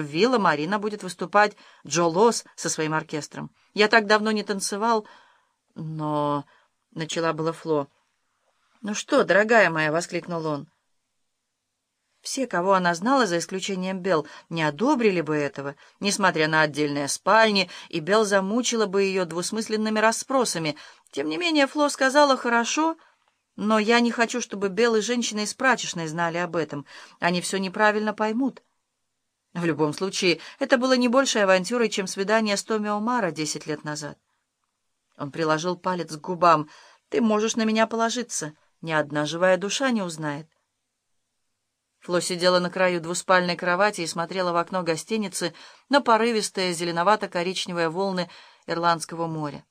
В Вилла Марина будет выступать Джо Лос со своим оркестром. Я так давно не танцевал, но... — начала было Фло. «Ну что, дорогая моя!» — воскликнул он. Все, кого она знала, за исключением Белл, не одобрили бы этого, несмотря на отдельные спальни, и Белл замучила бы ее двусмысленными расспросами. Тем не менее, Фло сказала «хорошо», но я не хочу, чтобы Белл и женщины из прачечной знали об этом. Они все неправильно поймут. В любом случае, это было не большей авантюрой, чем свидание с Томми Омара десять лет назад. Он приложил палец к губам. «Ты можешь на меня положиться. Ни одна живая душа не узнает». Фло сидела на краю двуспальной кровати и смотрела в окно гостиницы на порывистые зеленовато-коричневые волны Ирландского моря.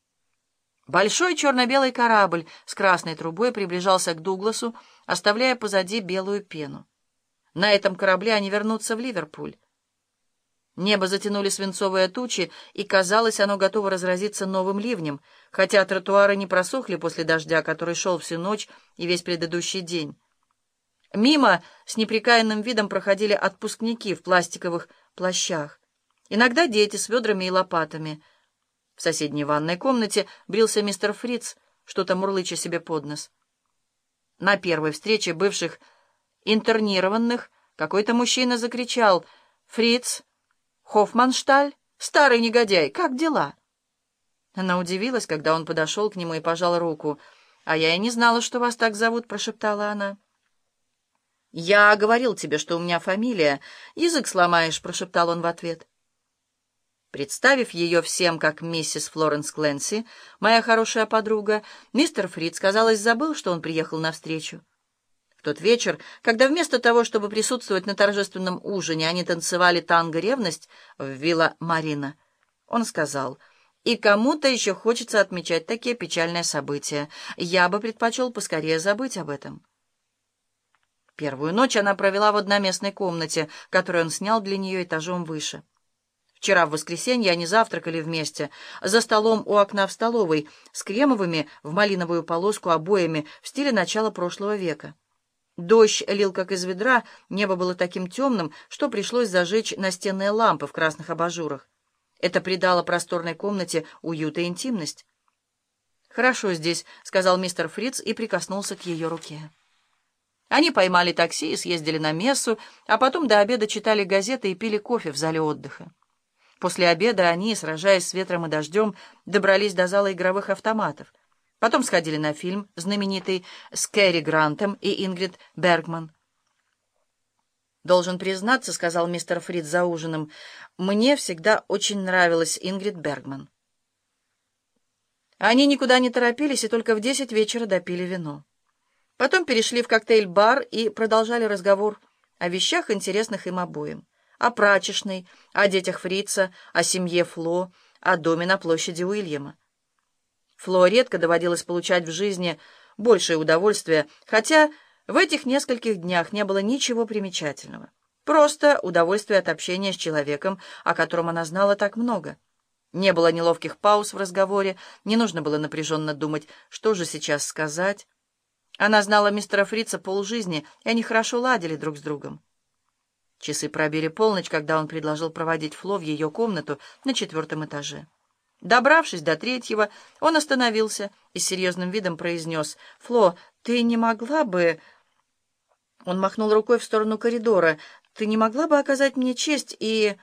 Большой черно-белый корабль с красной трубой приближался к Дугласу, оставляя позади белую пену. На этом корабле они вернутся в Ливерпуль. Небо затянули свинцовые тучи, и, казалось, оно готово разразиться новым ливнем, хотя тротуары не просохли после дождя, который шел всю ночь и весь предыдущий день. Мимо с неприкаянным видом проходили отпускники в пластиковых плащах. Иногда дети с ведрами и лопатами. В соседней ванной комнате брился мистер Фриц, что-то мурлыча себе под нос. На первой встрече бывших интернированных какой-то мужчина закричал «Фриц!» «Хоффманшталь? Старый негодяй, как дела?» Она удивилась, когда он подошел к нему и пожал руку. «А я и не знала, что вас так зовут», — прошептала она. «Я говорил тебе, что у меня фамилия. Язык сломаешь», — прошептал он в ответ. Представив ее всем как миссис Флоренс Кленси, моя хорошая подруга, мистер Фрид, казалось, забыл, что он приехал навстречу тот вечер, когда вместо того, чтобы присутствовать на торжественном ужине, они танцевали танго «Ревность» в вилла Марина, он сказал, «И кому-то еще хочется отмечать такие печальные события. Я бы предпочел поскорее забыть об этом». Первую ночь она провела в одноместной комнате, которую он снял для нее этажом выше. Вчера в воскресенье они завтракали вместе, за столом у окна в столовой, с кремовыми в малиновую полоску обоями в стиле начала прошлого века. Дождь лил как из ведра, небо было таким темным, что пришлось зажечь настенные лампы в красных абажурах. Это придало просторной комнате уют и интимность. «Хорошо здесь», — сказал мистер Фриц и прикоснулся к ее руке. Они поймали такси и съездили на мессу, а потом до обеда читали газеты и пили кофе в зале отдыха. После обеда они, сражаясь с ветром и дождем, добрались до зала игровых автоматов — Потом сходили на фильм, знаменитый с Кэрри Грантом и Ингрид Бергман. «Должен признаться», — сказал мистер Фрид за ужином, — «мне всегда очень нравилась Ингрид Бергман». Они никуда не торопились и только в десять вечера допили вино. Потом перешли в коктейль-бар и продолжали разговор о вещах, интересных им обоим. О прачечной, о детях Фрица, о семье Фло, о доме на площади Уильяма. Фло редко доводилось получать в жизни большее удовольствие, хотя в этих нескольких днях не было ничего примечательного. Просто удовольствие от общения с человеком, о котором она знала так много. Не было неловких пауз в разговоре, не нужно было напряженно думать, что же сейчас сказать. Она знала мистера Фрица полжизни, и они хорошо ладили друг с другом. Часы пробили полночь, когда он предложил проводить Фло в ее комнату на четвертом этаже. Добравшись до третьего, он остановился и с серьезным видом произнес, «Фло, ты не могла бы...» Он махнул рукой в сторону коридора. «Ты не могла бы оказать мне честь и...»